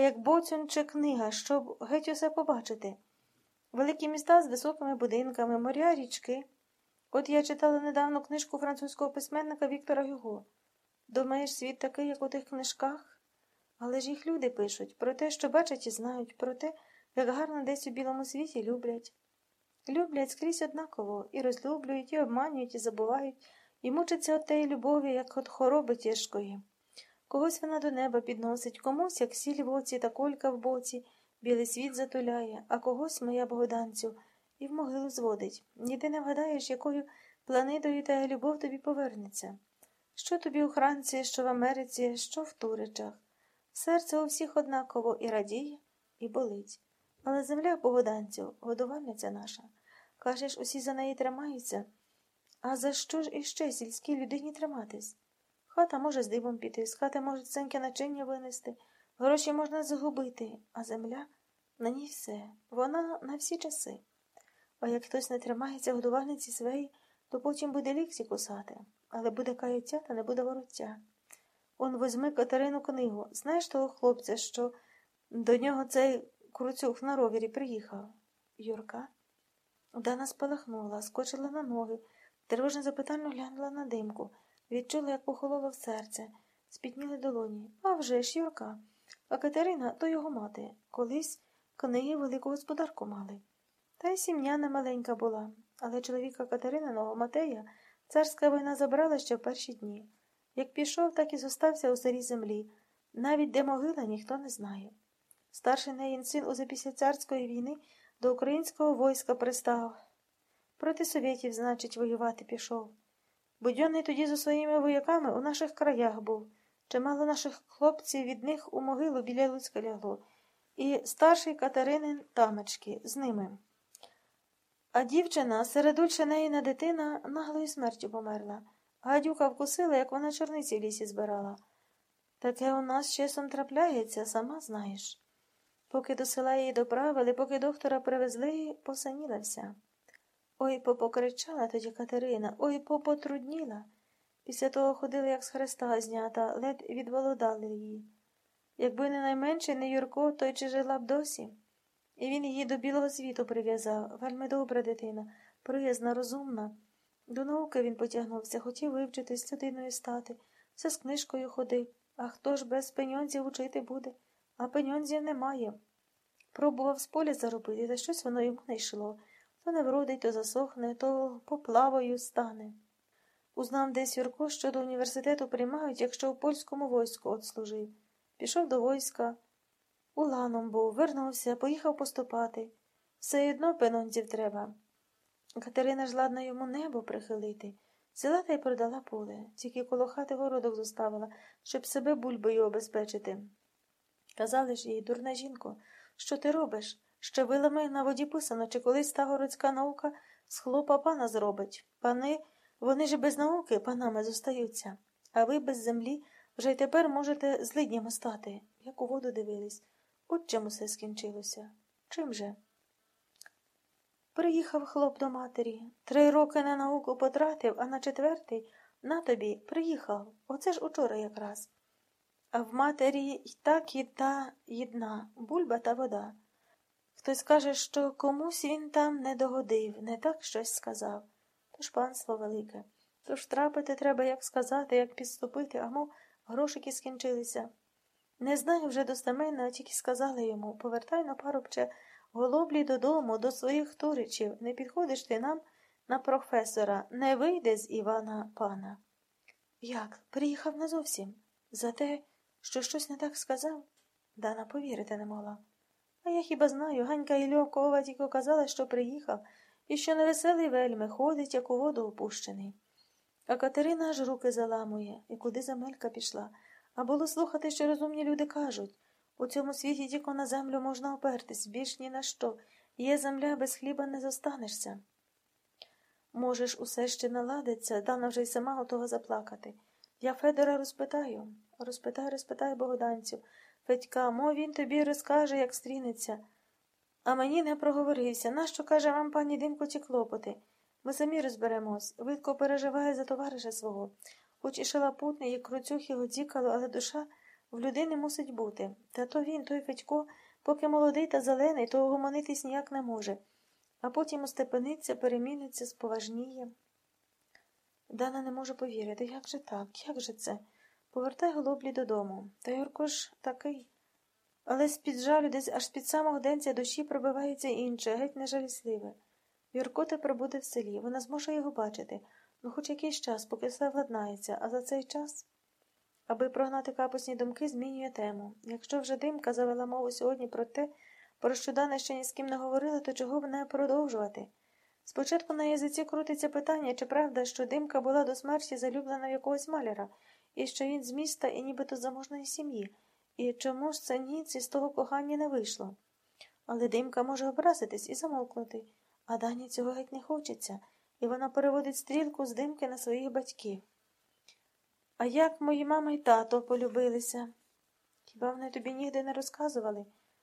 як боцюн чи книга, щоб геть усе побачити. Великі міста з високими будинками, моря, річки. От я читала недавно книжку французького письменника Віктора Гюго. Думаєш, світ такий, як у тих книжках? Але ж їх люди пишуть про те, що бачать і знають, про те, як гарно десь у білому світі люблять. Люблять скрізь однаково, і розлюблюють, і обманюють, і забувають, і мучаться от теї любові, як от хвороби тяжкої. Когось вона до неба підносить, комусь, як сіль в оці та колька в боці, білий світ затуляє, а когось, моя Богданцю, і в могилу зводить. Ніде не вгадаєш, якою планетою та любов тобі повернеться. Що тобі у Франції, що в Америці, що в Туричах. Серце у всіх однаково і радіє, і болить. Але земля Богоданцю, годувальниця наша. Кажеш, усі за неї тримаються. А за що ж іще сільській людині триматись? Хата може з дивом піти, з хати може ценьке начиння винести, гроші можна загубити, а земля на ній все, вона на всі часи. А як хтось не тримається годувальниці своєї, то потім буде ліксі кусати, але буде каяття та не буде вороття. Он возьми Катерину книгу. Знаєш того хлопця, що до нього цей круцюк на ровері приїхав? Юрка? Дана спалахнула, скочила на ноги, тривожно запитально глянула на димку, відчула, як похололо в серце, спітніли долоні. А вже ж, Юрка. А Катерина то його мати. Колись книги велику господарку мали. Та й сім'я не маленька була, але чоловіка Катерининого Матея царська війна забрала ще в перші дні. Як пішов, так і зостався у старій землі. Навіть де могила ніхто не знає. Старший неїн син уже після царської війни до українського війська пристав. Проти совєтів, значить, воювати пішов. Будьонний тоді зі своїми вояками у наших краях був. Чимало наших хлопців від них у могилу біля Луцька лягло, і старший Катеринин тамочки з ними. А дівчина, середульша неїна дитина, наглою смертю померла. Гадюка вкусила, як вона чорниці в лісі збирала. Таке у нас часом трапляється, сама знаєш. Поки до села її доправили, поки доктора привезли, посаніла вся. Ой попокричала тоді Катерина, ой попотрудніла. Після того ходила, як з хреста знята, ледь відволодали її. Якби не найменше не Юрко, то й чи жила б досі. І він її до білого світу прив'язав. Вельми добра дитина, приязна, розумна. До науки він потягнувся, хотів вивчитись, людиною стати, все з книжкою ходив. А хто ж без пеньонзів учити буде? А пеньонзів немає. Пробував з поля заробити, та щось воно йому не йшло. То не вродить, то засохне, то поплавою стане. Узнав десь Юрко, що до університету приймають, якщо у польському війську отслужив. Пішов до війська. Уланом був, вернувся, поїхав поступати. Все одно пенонзів треба. Катерина ж ладна йому небо прихилити. Взяла та й продала поле, тільки коло хати городок зоставила, щоб себе бульбою обезпечити. Казали ж їй, дурна жінко, що ти робиш? Ще вилами на воді писано, чи колись та городська наука з хлопа пана зробить. Пани, вони ж без науки панами зостаються, а ви без землі вже й тепер можете злиднями стати, як у воду дивились. От чим усе скінчилося. Чим же? Приїхав хлоп до матері. Три роки на науку потратив, а на четвертий на тобі приїхав. Оце ж учора якраз. А в матері й так і та єдна бульба та вода. Хтось каже, що комусь він там не догодив, не так щось сказав. Тож панство велике. Тож трапити треба, як сказати, як підступити, а мов грошики скінчилися. Не знаю вже достеменно, а тільки сказали йому повертай на парубче голоблі додому, до своїх туричів, не підходиш ти нам на професора, не вийде з Івана пана. Як? Приїхав назовсім? За те, що щось не так сказав? Дана повірити не могла. А я хіба знаю, Ганька Ільовкова тільки казала, що приїхав, і що невеселий вельми ходить, як у воду опущений. А Катерина аж руки заламує, і куди Замелька пішла. А було слухати, що розумні люди кажуть. У цьому світі тільки на землю можна опертись, більш ні на що. Є земля, без хліба не зостанешся. Можеш, усе ще наладиться, дана вже й сама готова заплакати. Я Федора розпитаю, розпитай, розпитай богоданцю. Федька, мов він тобі розкаже, як стрінеться. А мені не проговорився. Нащо каже вам, пані Димко, ті клопоти? Ми самі розберемось. Видко переживає за товариша свого. Хоч і шалапутний, і круцюх його дзікало, але душа в людини мусить бути. Та то він, той Федько, поки молодий та зелений, то угомонитись ніяк не може. А потім остепениться, переміниться, споважніє. Дана не може повірити. Як же так? Як же це? Повертай голоблі додому. Та Юрко ж такий. Але з-під жалю десь аж з-під самого денця душі пробивається інше, геть нежалісливе. Юрко тепер буде в селі, вона зможе його бачити, ну хоч якийсь час, поки все владнається, а за цей час, аби прогнати капусні думки, змінює тему. Якщо вже димка завела мову сьогодні про те, про що Дана ще ні з ким не говорила, то чого б не продовжувати? Спочатку на язиці крутиться питання, чи правда, що димка була до смерті залюблена в якогось маляра, і що він з міста і нібито заможної сім'ї, і чому ж це ніц із того кохання не вийшло? Але димка може образитись і замовкнути, а Дані цього геть не хочеться, і вона переводить стрілку з димки на своїх батьків. А як мої мама й тато полюбилися? Хіба вони тобі нігде не розказували?